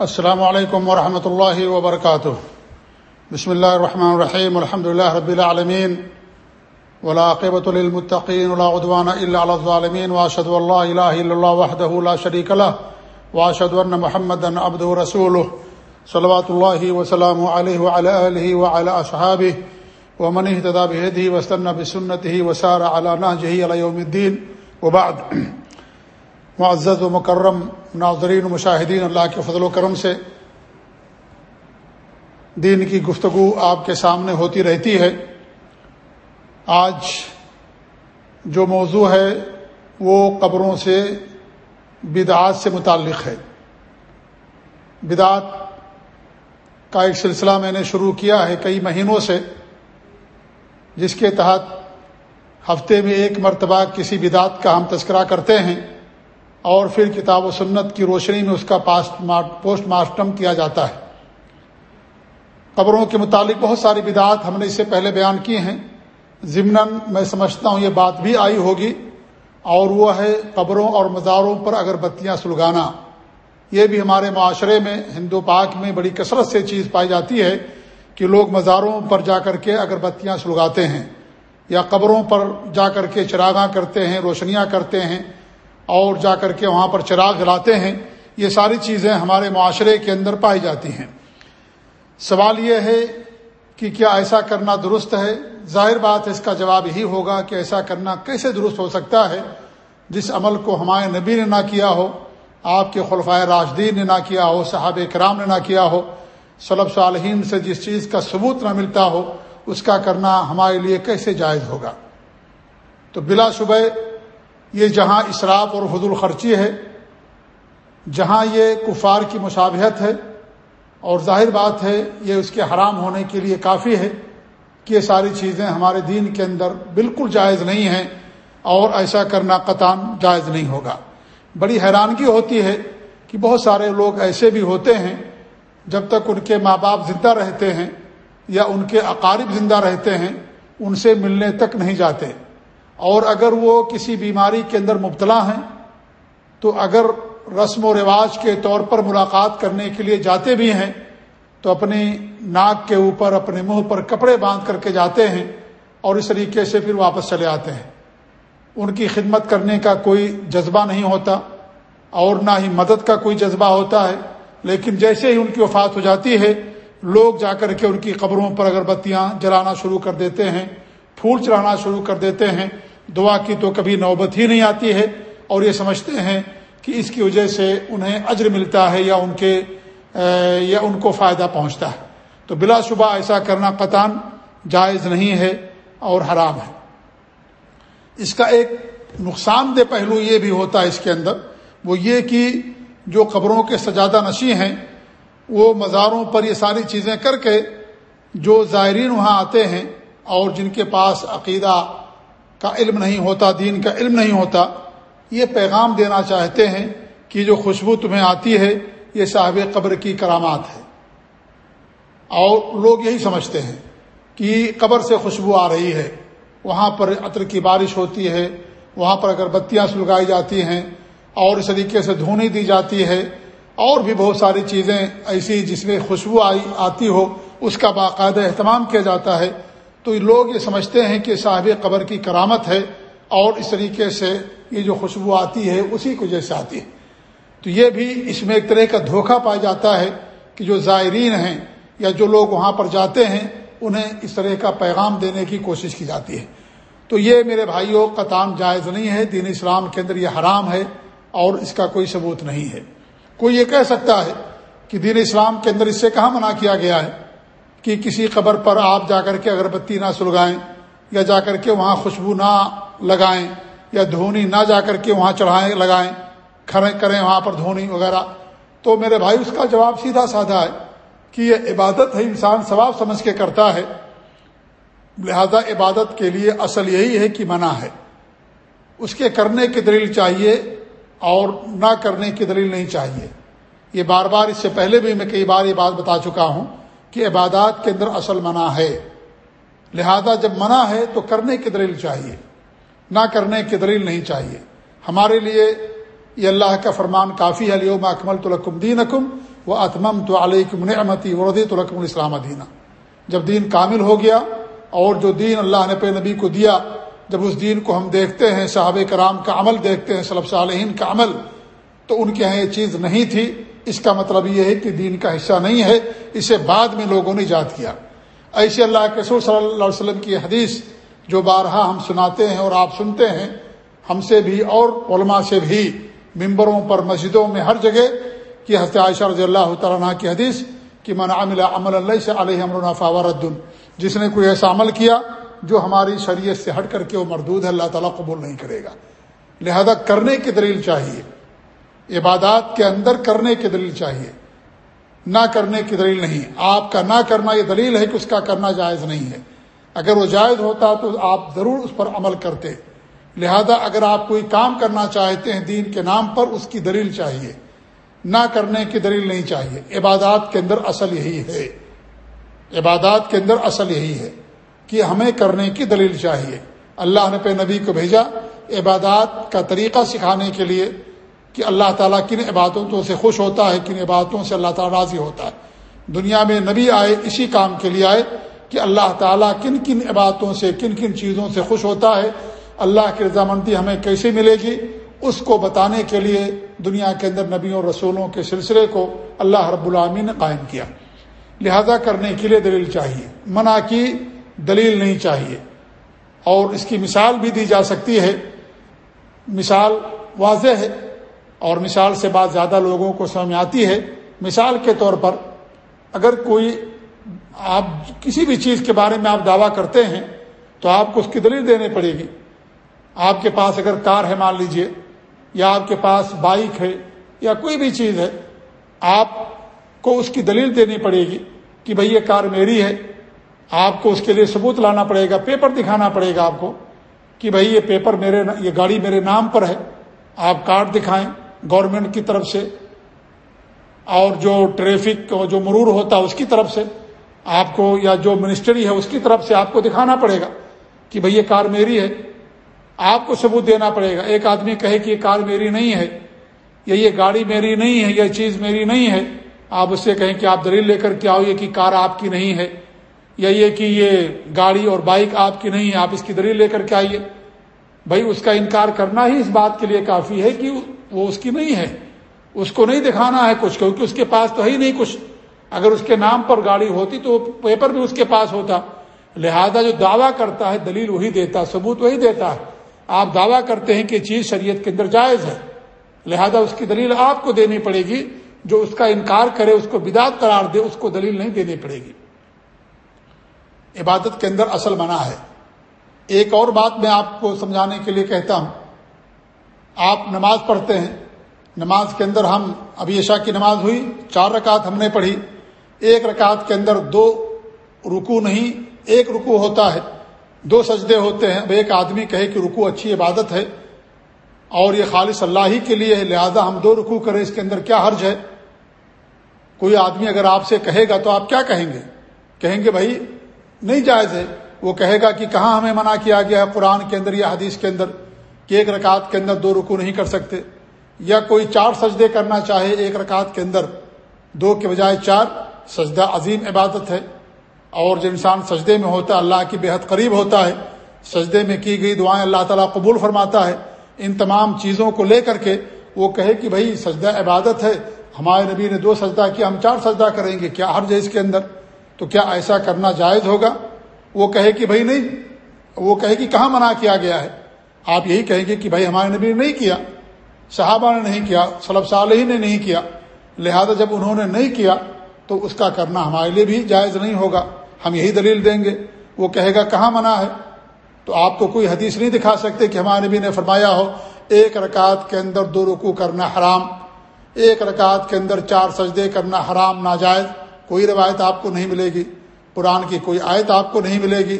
السلام علیکم ورحمۃ اللہ وبرکاتہ۔ بسم اللہ الرحمن الرحیم الحمد لله رب العالمین ولاقبۃ للمتقین، ولا عدوان الا على الظالمين واشهد ان لا اله الا الله وحده لا شريك له واشهد ان محمدا عبده ورسوله صلوات الله وسلامه عليه وعلى اله وعلى اصحابه ومن اهتدى بهديه واستنى بسنته وسار على نهجه الى يوم الدين وبعد۔ معزز و مکرم ناظرین و مشاہدین، اللہ کے فضل و کرم سے دین کی گفتگو آپ کے سامنے ہوتی رہتی ہے۔ آج جو موضوع ہے وہ قبروں سے بدعات سے متعلق ہے۔ بدعات کا ایک سلسلہ میں نے شروع کیا ہے کئی مہینوں سے، جس کے تحت ہفتے میں ایک مرتبہ کسی بدعت کا ہم تذکرہ کرتے ہیں۔ اور پھر کتاب و سنت کی روشنی میں اس کا پوسٹ مارٹم کیا جاتا ہے۔ قبروں کے متعلق بہت ساری بدعات ہم نے اس سے پہلے بیان کی ہیں۔ ضمن میں سمجھتا ہوں یہ بات بھی آئی ہوگی۔ اور وہ ہے قبروں اور مزاروں پر اگر بتیاں سلگانا۔ یہ بھی ہمارے معاشرے میں، ہندو پاک میں بڑی کثرت سے چیز پائی جاتی ہے کہ لوگ مزاروں پر جا کر کے اگر بتیاں سلگاتے ہیں یا قبروں پر جا کر کے چراغاں کرتے ہیں، روشنیاں کرتے ہیں اور جا کر کے وہاں پر چراغ جلاتے ہیں، یہ ساری چیزیں ہمارے معاشرے کے اندر پائی جاتی ہیں۔ سوال یہ ہے کہ کیا ایسا کرنا درست ہے؟ ظاہر بات اس کا جواب یہی ہوگا کہ ایسا کرنا کیسے درست ہو سکتا ہے؟ جس عمل کو ہمارے نبی نے نہ کیا ہو، آپ کے خلفۂ راشدین نے نہ کیا ہو صحاب کرام نے نہ کیا ہو صلب صالحین سے جس چیز کا ثبوت نہ ملتا ہو، اس کا کرنا ہمارے لیے کیسے جائز ہوگا؟ تو بلا شبہ یہ جہاں اسراف اور حضول خرچی ہے، جہاں یہ کفار کی مشابہت ہے، اور ظاہر بات ہے یہ اس کے حرام ہونے کے لیے کافی ہے کہ یہ ساری چیزیں ہمارے دین کے اندر بالکل جائز نہیں ہیں، اور ایسا کرنا قطان جائز نہیں ہوگا۔ بڑی حیرانگی ہوتی ہے کہ بہت سارے لوگ ایسے بھی ہوتے ہیں جب تک ان کے ماں باپ زندہ رہتے ہیں یا ان کے اقارب زندہ رہتے ہیں، ان سے ملنے تک نہیں جاتے۔ اور اگر وہ کسی بیماری کے اندر مبتلا ہیں، تو اگر رسم و رواج کے طور پر ملاقات کرنے کے لیے جاتے بھی ہیں، تو اپنی ناک کے اوپر، اپنے منہ پر کپڑے باندھ کر کے جاتے ہیں اور اس طریقے سے پھر واپس چلے آتے ہیں۔ ان کی خدمت کرنے کا کوئی جذبہ نہیں ہوتا اور نہ ہی مدد کا کوئی جذبہ ہوتا ہے، لیکن جیسے ہی ان کی وفات ہو جاتی ہے، لوگ جا کر کے ان کی قبروں پر اگربتیاں جلانا شروع کر دیتے ہیں، پھول چلانا شروع کر دیتے ہیں۔ دعا کی تو کبھی نوبت ہی نہیں آتی ہے اور یہ سمجھتے ہیں کہ اس کی وجہ سے انہیں اجر ملتا ہے یا ان کے یا ان کو فائدہ پہنچتا ہے۔ تو بلا شبہ ایسا کرنا قطان جائز نہیں ہے اور حرام ہے۔ اس کا ایک نقصان دہ پہلو یہ بھی ہوتا ہے اس کے اندر، وہ یہ کہ جو قبروں کے سجادہ نشی ہیں، وہ مزاروں پر یہ ساری چیزیں کر کے جو زائرین وہاں آتے ہیں اور جن کے پاس عقیدہ کا علم نہیں ہوتا، دین کا علم نہیں ہوتا، یہ پیغام دینا چاہتے ہیں کہ جو خوشبو تمہیں آتی ہے، یہ صاحب قبر کی کرامات ہے۔ اور لوگ یہی سمجھتے ہیں کہ قبر سے خوشبو آ رہی ہے۔ وہاں پر عطر کی بارش ہوتی ہے، وہاں پر اگر بتیاں سلگائی جاتی ہیں، اور اس طریقے سے دھونی دی جاتی ہے۔ اور بھی بہت ساری چیزیں ایسی جس میں خوشبو آئی، آتی ہو، اس کا باقاعدہ اہتمام کیا جاتا ہے۔ تو لوگ یہ سمجھتے ہیں کہ صاحب قبر کی کرامت ہے اور اس طریقے سے یہ جو خوشبو آتی ہے اسی کو جیسے آتی ہے۔ تو یہ بھی اس میں ایک طرح کا دھوکہ پایا جاتا ہے کہ جو زائرین ہیں یا جو لوگ وہاں پر جاتے ہیں، انہیں اس طرح کا پیغام دینے کی کوشش کی جاتی ہے۔ تو یہ میرے بھائیوں قطام جائز نہیں ہے۔ دین اسلام کے اندر یہ حرام ہے اور اس کا کوئی ثبوت نہیں ہے۔ کوئی یہ کہہ سکتا ہے کہ دین اسلام کے اندر اس سے کہاں منع کیا گیا ہے؟ کہ کسی قبر پر آپ جا کر کے اگربتی نہ سلگائیں یا جا کر کے وہاں خوشبو نہ لگائیں یا دھونی نہ جا کر کے وہاں چڑھائیں، لگائیں، کھڑے کریں وہاں پر دھونی وغیرہ۔ تو میرے بھائی، اس کا جواب سیدھا سادہ ہے کہ یہ عبادت ہے، انسان ثواب سمجھ کے کرتا ہے۔ لہذا عبادت کے لیے اصل یہی ہے کہ منع ہے۔ اس کے کرنے کی دلیل چاہیے اور نہ کرنے کی دلیل نہیں چاہیے۔ یہ بار بار اس سے پہلے بھی میں کئی بار یہ بات بتا چکا ہوں۔ کہ عبادات کے اندر اصل منع ہے۔ لہذا جب منع ہے تو کرنے کی دلیل چاہیے، نہ کرنے کی دلیل نہیں چاہیے۔ ہمارے لیے یہ اللہ کا فرمان کافی ہے لیوم اکمل تو دین اکم وہ اتمم تو علیہ منعمتی وردی تو رقم الاسلام دینہ جب دین کامل ہو گیا اور جو دین اللہ نے پہ نبی کو دیا، جب اس دین کو ہم دیکھتے ہیں، صحابہ کرام کا عمل دیکھتے ہیں صلب صالحین کا عمل، تو ان کے یہاں یہ چیز نہیں تھی۔ اس کا مطلب یہ ہے کہ دین کا حصہ نہیں ہے، اسے بعد میں لوگوں نے ایجاد کیا۔ ایسے اللہ کے رسول صلی اللہ علیہ وسلم کی حدیث جو بارہا ہم سناتے ہیں اور آپ سنتے ہیں، ہم سے بھی اور علماء سے بھی ممبروں پر مسجدوں میں ہر جگہ کی حضرت عائشہ رضی اللہ تعالیٰ کی حدیث کہ من عمل عمل اللہ سے علیہ امر فاوردن جس نے کوئی ایسا عمل کیا جو ہماری شریعت سے ہٹ کر کے وہ مردود ہے، اللہ تعالیٰ قبول نہیں کرے گا۔ لہذا کرنے کی دلیل چاہیے۔ عبادات کے اندر کرنے کی دلیل چاہیے۔ نہ کرنے کی دلیل نہیں۔ آپ کا نہ کرنا یہ دلیل ہے کہ اس کا کرنا جائز نہیں ہے۔ اگر وہ جائز ہوتا تو آپ ضرور اس پر عمل کرتے۔ لہذا اگر آپ کوئی کام کرنا چاہتے ہیں دین کے نام پر، اس کی دلیل چاہیے۔ نہ کرنے کی دلیل نہیں چاہیے۔ عبادات کے اندر اصل یہی ہے۔ عبادات کے اندر اصل یہی ہے کہ ہمیں کرنے کی دلیل چاہیے۔ اللہ نے پہ نبی کو بھیجا۔ عبادات کا طریقہ سکھانے کے لیے کہ اللہ تعالیٰ کن عبادتوں سے خوش ہوتا ہے، کن عبادتوں سے اللہ تعالیٰ راضی ہوتا ہے۔ دنیا میں نبی آئے، اسی کام کے لیے آئے کہ اللہ تعالیٰ کن کن عبادتوں سے، کن کن چیزوں سے خوش ہوتا ہے۔ اللہ کی رضامندی ہمیں کیسے ملے گی؟ اس کو بتانے کے لیے دنیا کے اندر نبیوں رسولوں کے سلسلے کو اللہ رب العامین نے قائم کیا۔ لہذا کرنے کے لیے دلیل چاہیے۔ منع کی دلیل نہیں چاہیے۔ اور اس کی مثال بھی دی جا سکتی ہے۔ مثال واضح ہے۔ اور مثال سے بات زیادہ لوگوں کو سمجھ آتی ہے، مثال کے طور پر اگر کوئی آپ کسی بھی چیز کے بارے میں آپ دعویٰ کرتے ہیں تو آپ کو اس کی دلیل دینی پڑے گی۔ آپ کے پاس اگر کار ہے مان لیجیے، یا آپ کے پاس بائک ہے یا کوئی بھی چیز ہے، آپ کو اس کی دلیل دینی پڑے گی کہ بھئی یہ کار میری ہے۔ آپ کو اس کے لیے ثبوت لانا پڑے گا، پیپر دکھانا پڑے گا آپ کو کہ بھئی یہ پیپر میرے یہ گاڑی میرے نام پر ہے، آپ کارڈ دکھائیں۔ گورنمنٹ کی طرف سے اور جو ٹریفک جو مرور ہوتا ہے اس کی طرف سے آپ کو یا جو منسٹری ہے اس کی طرف سے آپ کو دکھانا پڑے گا کہ بھئی یہ کار میری ہے، آپ کو ثبوت دینا پڑے گا۔ ایک آدمی کہے کہ یہ کار میری نہیں ہے، یا یہ گاڑی میری نہیں ہے یہ چیز میری نہیں ہے، آپ اس سے کہیں کہ آپ دلیل لے کر کے آؤ یہ کہ کار آپ کی نہیں ہے، یا یہ کہ یہ گاڑی اور بائک آپ کی نہیں ہے، آپ اس کی دلیل لے کر کے آئیے۔ بھائی اس کا انکار کرنا ہی اس بات کے لیے کافی ہے کہ وہ اس کی نہیں ہے۔ اس کو نہیں دکھانا ہے کچھ، کیونکہ اس کے پاس تو ہی نہیں کچھ۔ اگر اس کے نام پر گاڑی ہوتی تو پیپر بھی اس کے پاس ہوتا۔ لہذا جو دعویٰ کرتا ہے دلیل وہی دیتا، ثبوت وہی دیتا ہے۔ آپ دعویٰ کرتے ہیں کہ چیز شریعت کے اندر جائز ہے۔ لہذا اس کی دلیل آپ کو دینی پڑے گی۔ جو اس کا انکار کرے، اس کو بدات قرار دے، اس کو دلیل نہیں دینی پڑے گی۔ عبادت کے اندر اصل منع ہے۔ ایک اور بات میں آپ کو سمجھانے کے لیے کہتا ہوں۔ آپ نماز پڑھتے ہیں۔ نماز کے اندر ہم ابھی عشاء کی نماز ہوئی، چار رکعت ہم نے پڑھی۔ ایک رکعت کے اندر دو رکو نہیں، ایک رکو ہوتا ہے۔ دو سجدے ہوتے ہیں، اب ایک آدمی کہے کہ رکو اچھی عبادت ہے اور یہ خالص اللہ ہی کے لیے ہے، لہذا ہم دو رکو کریں۔ اس کے اندر کیا حرج ہے؟ کوئی آدمی اگر آپ سے کہے گا تو آپ کیا کہیں گے؟ کہیں گے بھائی، نہیں جائز ہے۔ وہ کہے گا کہ کہاں ہمیں منع کیا گیا ہے؟ قرآن کے اندر یا حدیث کے اندر۔ کہ ایک رکعت کے اندر دو رکو نہیں کر سکتے، یا کوئی چار سجدے کرنا چاہے ایک رکعت کے اندر، دو کے بجائے چار، سجدہ عظیم عبادت ہے۔ اور جو انسان سجدے میں ہوتا ہے، اللہ کی بےحد قریب ہوتا ہے، سجدے میں کی گئی دعائیں اللہ تعالیٰ قبول فرماتا ہے، ان تمام چیزوں کو لے کر کے وہ کہے کہ بھائی سجدہ عبادت ہے، ہمارے نبی نے دو سجدہ کیا، ہم چار سجدہ کریں گے، کیا ہر جیس کے اندر؟ تو کیا ایسا کرنا جائز ہوگا؟ وہ کہے کہ بھائی نہیں، وہ کہے کہ کہاں منع کیا گیا ہے؟ آپ یہی کہیں گے کہ بھائی ہمارے نبی نے نہیں کیا، صحابہ نے نہیں کیا صلب صالح نے نہیں کیا، لہذا جب انہوں نے نہیں کیا تو اس کا کرنا ہمارے لیے بھی جائز نہیں ہوگا۔ ہم یہی دلیل دیں گے، وہ کہے گا کہاں منع ہے؟ تو آپ کو کوئی حدیث نہیں دکھا سکتے کہ ہمارے نبی نے فرمایا ہو، ایک رکعت کے اندر دو رکو کرنا حرام، ایک رکعت کے اندر چار سجدے کرنا حرام، ناجائز، کوئی روایت آپ کو نہیں ملے گی، قرآن کی کوئی آیت آپ کو نہیں ملے گی۔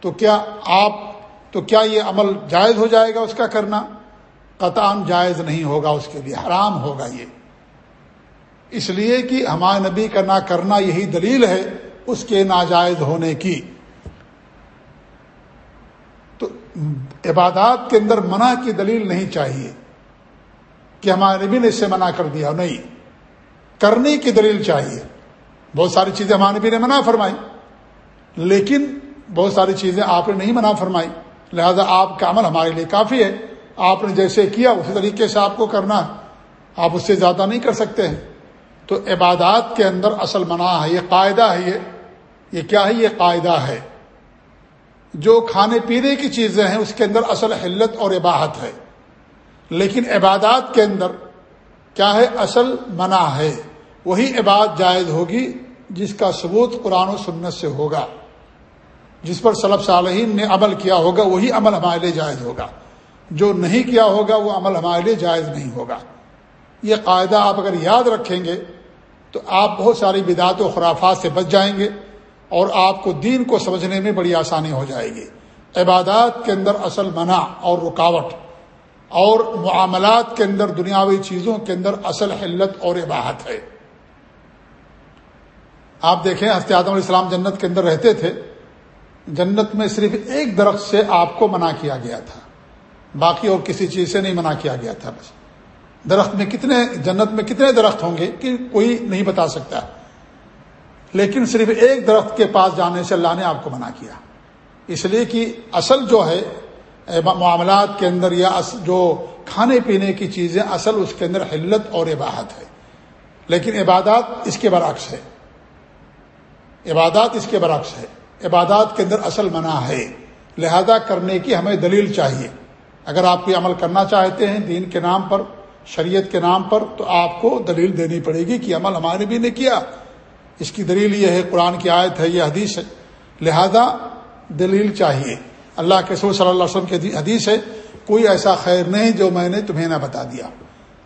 تو کیا آپ تو کیا یہ عمل جائز ہو جائے گا اس کا کرنا؟ قطعا جائز نہیں ہوگا اس کے لیے، حرام ہوگا یہ۔ اس لیے کہ ہمارے نبی کا نہ کرنا یہی دلیل ہے اس کے ناجائز ہونے کی۔ تو عبادات کے اندر منع کی دلیل نہیں چاہیے کہ ہمارے نبی نے اس سے منع کر دیا، نہیں۔ کرنے کی دلیل چاہیے۔ بہت ساری چیزیں ہمارے بھی نے منع فرمائی، لیکن بہت ساری چیزیں آپ نے نہیں منع فرمائی۔ لہذا آپ کا عمل ہمارے لیے کافی ہے۔ آپ نے جیسے کیا، اسی طریقے سے آپ کو کرنا آپ اس سے زیادہ نہیں کر سکتے ہیں۔ تو عبادات کے اندر اصل منع ہے، یہ قاعدہ ہے، یہ یہ کیا ہے؟ یہ قاعدہ ہے۔ جو کھانے پینے کی چیزیں ہیں، اس کے اندر اصل حلت اور عباہت ہے۔ لیکن عبادات کے اندر کیا ہے؟ اصل منع ہے۔ وہی عبادت جائز ہوگی جس کا ثبوت قرآن و سنت سے ہوگا۔ جس پر صلب صالحین نے عمل کیا ہوگا، وہی عمل ہمارے لیے جائز ہوگا۔ جو نہیں کیا ہوگا، وہ عمل ہمارے لیے جائز نہیں ہوگا۔ یہ قاعدہ آپ اگر یاد رکھیں گے، تو آپ بہت ساری بدعت و خرافات سے بچ جائیں گے اور آپ کو دین کو سمجھنے میں بڑی آسانی ہو جائے گی۔ عبادات کے اندر اصل منع اور رکاوٹ اور معاملات کے اندر دنیاوی چیزوں کے اندر اصل حلت اور عباہت ہے۔ آپ دیکھیں آدم علیہ السلام جنت کے اندر رہتے تھے۔ جنت میں صرف ایک درخت سے آپ کو منع کیا گیا تھا۔ باقی اور کسی چیز سے نہیں منع کیا گیا تھا بس۔ درخت میں کتنے، جنت میں کتنے درخت ہوں گے کہ کوئی نہیں بتا سکتا۔ لیکن صرف ایک درخت کے پاس جانے سے اللہ نے آپ کو منع کیا۔ اس لیے کہ اصل جو ہے معاملات کے اندر یا جو کھانے پینے کی چیزیں، اصل اس کے اندر حلت اور عباہت ہے۔ لیکن عبادات اس کے برعکس ہے۔ عبادات اس کے برعکس ہے۔ عبادات کے اندر اصل منع ہے۔ لہذا کرنے کی ہمیں دلیل چاہیے۔ اگر آپ کوئی عمل کرنا چاہتے ہیں دین کے نام پر، شریعت کے نام پر، تو آپ کو دلیل دینی پڑے گی کہ عمل ہمارے بھی نے کیا۔ اس کی دلیل یہ ہے، قرآن کی آیت ہے، یہ حدیث ہے۔ لہذا دلیل چاہیے۔ اللہ کے سور صلی اللہ علیہ وسلم کی حدیث ہے، کوئی ایسا خیر نہیں جو میں نے تمہیں نہ بتا دیا۔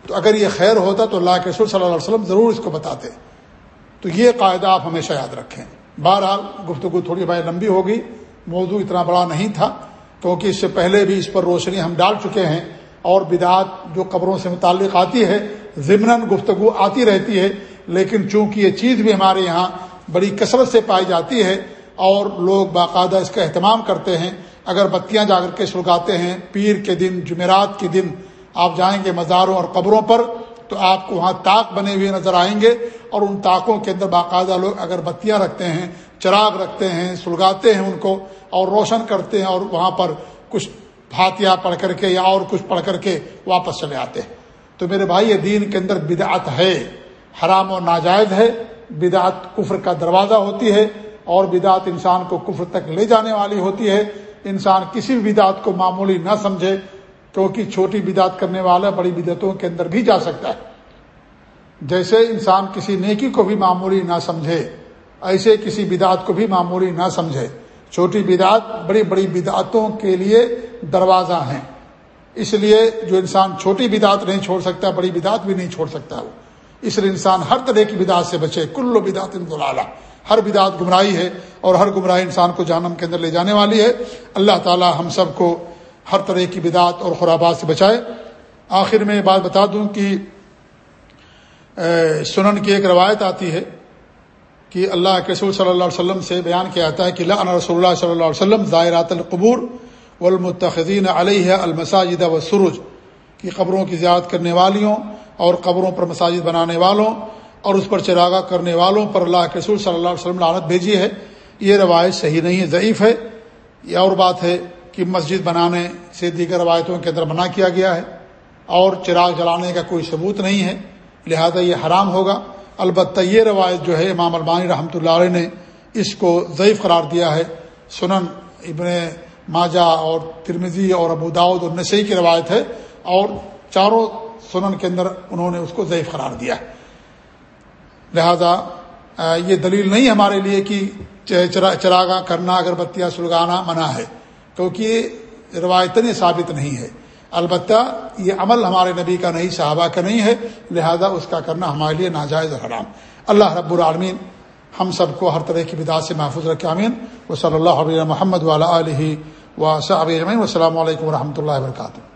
تو اگر یہ خیر ہوتا تو اللہ کے سور صلی اللہ علیہ وسلم ضرور اس کو بتاتے۔ تو یہ قاعدہ آپ ہمیشہ یاد رکھیں۔ بہرحال گفتگو تھوڑی بھائی لمبی ہوگی موضوع اتنا بڑا نہیں تھا، کیونکہ اس سے پہلے بھی اس پر روشنی ہم ڈال چکے ہیں۔ اور بدعات جو قبروں سے متعلق آتی ہے ضمن گفتگو آتی رہتی ہے۔ لیکن چونکہ یہ چیز بھی ہمارے یہاں بڑی کثرت سے پائی جاتی ہے اور لوگ باقاعدہ اس کا اہتمام کرتے ہیں، اگر بتیاں جا کر کے سلگاتے ہیں، پیر کے دن، جمعرات کے دن، آپ جائیں گے مزاروں اور قبروں پر تو آپ کو وہاں تاک بنے ہوئے نظر آئیں گے اور ان تاکوں کے اندر باقاعدہ لوگ اگر بتیاں رکھتے ہیں، چراغ رکھتے ہیں، سلگاتے ہیں ان کو اور روشن کرتے ہیں اور وہاں پر کچھ فاتحہ پڑھ کر کے یا اور کچھ پڑھ کر کے واپس چلے آتے ہیں۔ تو میرے بھائی، یہ دین کے اندر بدعت ہے۔ حرام و ناجائز ہے۔ بدعت کفر کا دروازہ ہوتی ہے اور بدعت انسان کو کفر تک لے جانے والی ہوتی ہے۔ انسان کسی بھی بدعت کو معمولی نہ سمجھے۔ کیونکہ چھوٹی بدعت کرنے والا بڑی بدعتوں کے اندر بھی جا سکتا ہے۔ جیسے انسان کسی نیکی کو بھی معمولی نہ سمجھے، ایسے کسی بدعت کو بھی معمولی نہ سمجھے۔ چھوٹی بدعت بڑی بڑی بدعتوں کے لیے دروازہ ہیں۔ اس لیے جو انسان چھوٹی بدعت نہیں چھوڑ سکتا، بڑی بدعت بھی نہیں چھوڑ سکتا وہ۔ اس لیے انسان ہر طرح کی بدعت سے بچے۔ کل بدعت گلالہ ہر بدعت گمراہی ہے اور ہر گمراہی انسان کو جانم کے اندر لے جانے والی ہے۔ اللہ تعالی ہم سب کو ہر طرح کی بدعت اور خرابات سے بچائے۔ آخر میں بات بتا دوں کہ سنن کی ایک روایت آتی ہے کہ اللہ کے رسول صلی اللہ علیہ وسلم سے بیان کیا جاتا ہے کہ اللہ رسول اللہ صلی اللہ علیہ وسلم زائرات القبور والمتخذین علیہ المساجد و سرج کی قبروں کی زیارت کرنے والیوں اور قبروں پر مساجد بنانے والوں اور اس پر چراغا کرنے والوں پر اللہ کے رسول صلی اللہ علیہ وسلم لعنت بھیجی ہے۔ یہ روایت صحیح نہیں ہے، ضعیف ہے۔ یہ اور بات ہے کہ مسجد بنانے سے دیگر روایتوں کے اندر منع کیا گیا ہے اور چراغ جلانے کا کوئی ثبوت نہیں ہے، لہذا یہ حرام ہوگا۔ البتہ یہ روایت جو ہے، امام البانی رحمۃ اللہ علیہ نے اس کو ضعیف قرار دیا ہے۔ سنن ابن ماجا اور ترمزی اور ابو داود اور نسیح کی روایت ہے اور چاروں سنن کے اندر انہوں نے اس کو ضعیف قرار دیا ہے۔ لہذا یہ دلیل نہیں ہمارے لیے کہ چراغاں کرنا، اگربتیاں سلگانا منع ہے۔ کیونکہ یہ روایتیں ثابت نہیں ہے۔ البتہ یہ عمل ہمارے نبی کا نہیں، صحابہ کا نہیں ہے، لہذا اس کا کرنا ہمارے لیے ناجائز حرام۔ اللہ رب العالمین ہم سب کو ہر طرح کی بدعت سے محفوظ رکھے امین و صلی اللہ علیہ محمد والا علیہ و صحاب و علیکم و رحمۃ اللہ وبرکاتہ۔